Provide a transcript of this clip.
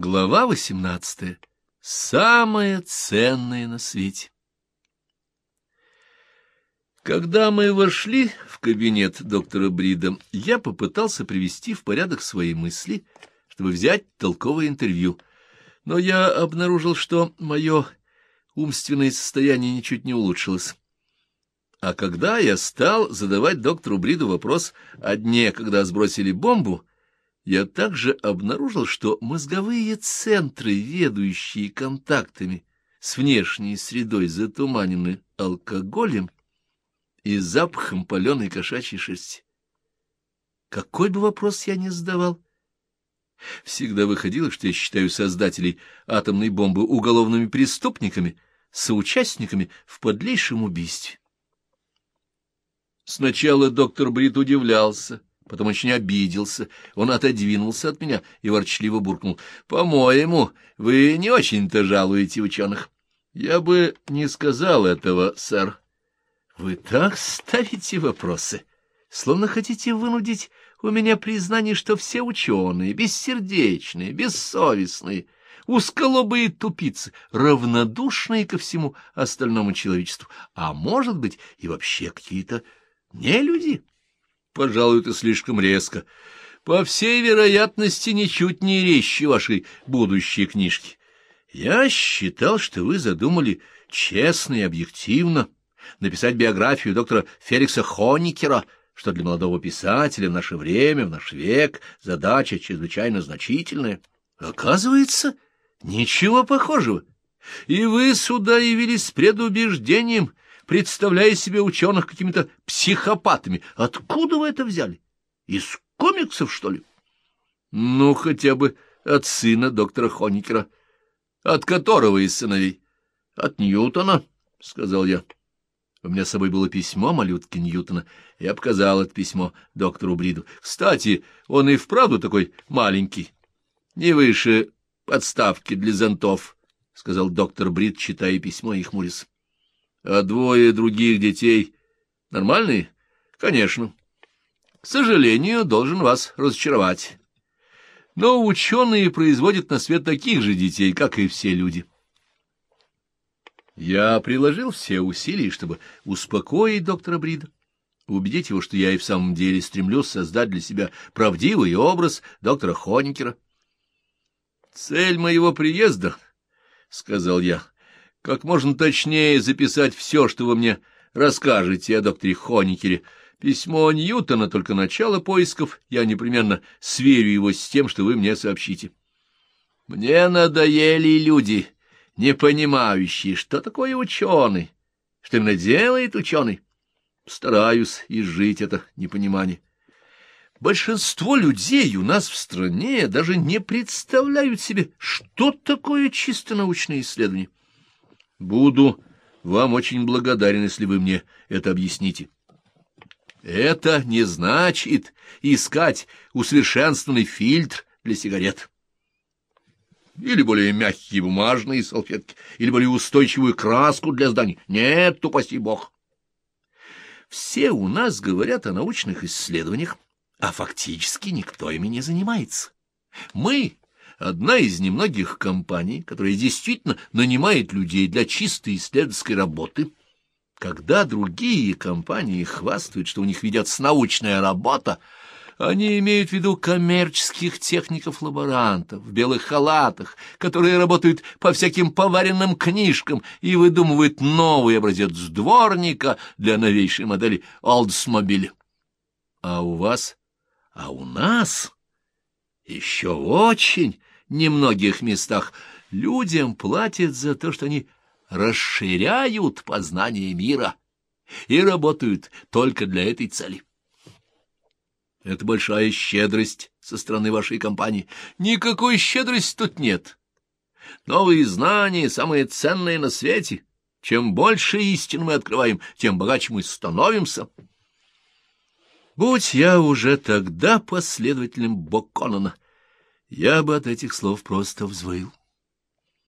Глава восемнадцатая. Самое ценное на свете. Когда мы вошли в кабинет доктора Брида, я попытался привести в порядок свои мысли, чтобы взять толковое интервью. Но я обнаружил, что мое умственное состояние ничуть не улучшилось. А когда я стал задавать доктору Бриду вопрос о дне, когда сбросили бомбу, я также обнаружил, что мозговые центры, ведущие контактами с внешней средой, затуманены алкоголем и запахом паленой кошачьей шерсти. Какой бы вопрос я ни задавал, всегда выходило, что я считаю создателей атомной бомбы уголовными преступниками, соучастниками в подлейшем убийстве. Сначала доктор Брит удивлялся, потом очень обиделся. Он отодвинулся от меня и ворчливо буркнул. — По-моему, вы не очень-то жалуете ученых. — Я бы не сказал этого, сэр. — Вы так ставите вопросы, словно хотите вынудить у меня признание, что все ученые бессердечные, бессовестные, узколобые тупицы, равнодушные ко всему остальному человечеству, а, может быть, и вообще какие-то не люди. Пожалуй, это слишком резко. По всей вероятности, ничуть не резче вашей будущей книжки. Я считал, что вы задумали честно и объективно написать биографию доктора Феликса Хоникера, что для молодого писателя в наше время, в наш век, задача чрезвычайно значительная. Оказывается, ничего похожего. И вы сюда явились с предубеждением — представляя себе ученых какими-то психопатами. Откуда вы это взяли? Из комиксов, что ли? Ну, хотя бы от сына доктора Хоникера. От которого из сыновей? От Ньютона, — сказал я. У меня с собой было письмо малютки Ньютона. Я показал это письмо доктору Бриду. Кстати, он и вправду такой маленький. Не выше подставки для зонтов, — сказал доктор Брид, читая письмо и хмурясь. А двое других детей нормальные? Конечно. К сожалению, должен вас разочаровать. Но ученые производят на свет таких же детей, как и все люди. Я приложил все усилия, чтобы успокоить доктора Брида, убедить его, что я и в самом деле стремлюсь создать для себя правдивый образ доктора Хоникера. «Цель моего приезда, — сказал я, как можно точнее записать все, что вы мне расскажете о докторе Хоникере. Письмо Ньютона — только начало поисков, я непременно сверю его с тем, что вы мне сообщите. Мне надоели люди, не понимающие, что такое ученый, что именно делает ученый. Стараюсь изжить это непонимание. Большинство людей у нас в стране даже не представляют себе, что такое чисто научное исследование. Буду вам очень благодарен, если вы мне это объясните. Это не значит искать усовершенствованный фильтр для сигарет. Или более мягкие бумажные салфетки, или более устойчивую краску для зданий. Нет, упаси бог. Все у нас говорят о научных исследованиях, а фактически никто ими не занимается. Мы одна из немногих компаний, которая действительно нанимает людей для чистой исследовательской работы. Когда другие компании хвастают, что у них ведется научная работа, они имеют в виду коммерческих техников-лаборантов в белых халатах, которые работают по всяким поваренным книжкам и выдумывают новый образец дворника для новейшей модели Oldsmobile. А у вас? А у нас еще очень немногих местах людям платят за то, что они расширяют познание мира и работают только для этой цели. Это большая щедрость со стороны вашей компании. Никакой щедрости тут нет. Новые знания самые ценные на свете. Чем больше истин мы открываем, тем богаче мы становимся. Будь я уже тогда последователем Боконона, я бы от этих слов просто взвыл.